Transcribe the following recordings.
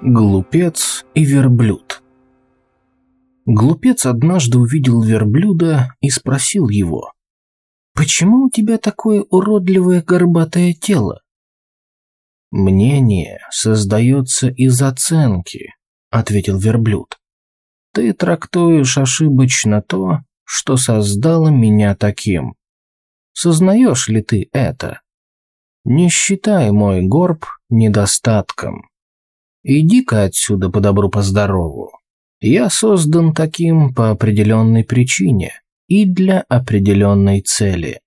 Глупец и верблюд Глупец однажды увидел верблюда и спросил его, «Почему у тебя такое уродливое горбатое тело?» «Мнение создается из оценки», — ответил верблюд. «Ты трактуешь ошибочно то, что создало меня таким. Сознаешь ли ты это? Не считай мой горб недостатком. Иди-ка отсюда по добру, по здорову. Я создан таким по определенной причине и для определенной цели.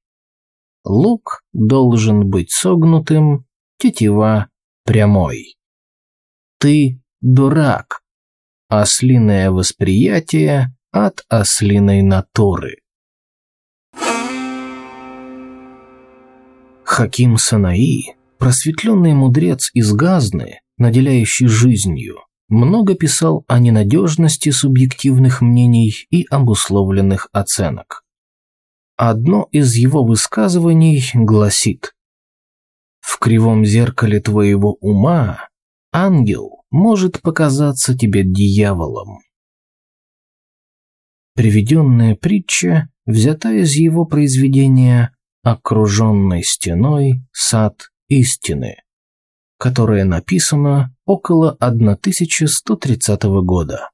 Лук должен быть согнутым, тетива прямой. Ты дурак. Ослиное восприятие от ослиной натуры. Хаким Санаи, просветленный мудрец из Газны, наделяющий жизнью, много писал о ненадежности субъективных мнений и обусловленных оценок. Одно из его высказываний гласит «В кривом зеркале твоего ума ангел может показаться тебе дьяволом». Приведенная притча взята из его произведения «Окруженный стеной сад истины», которое написано около 1130 года.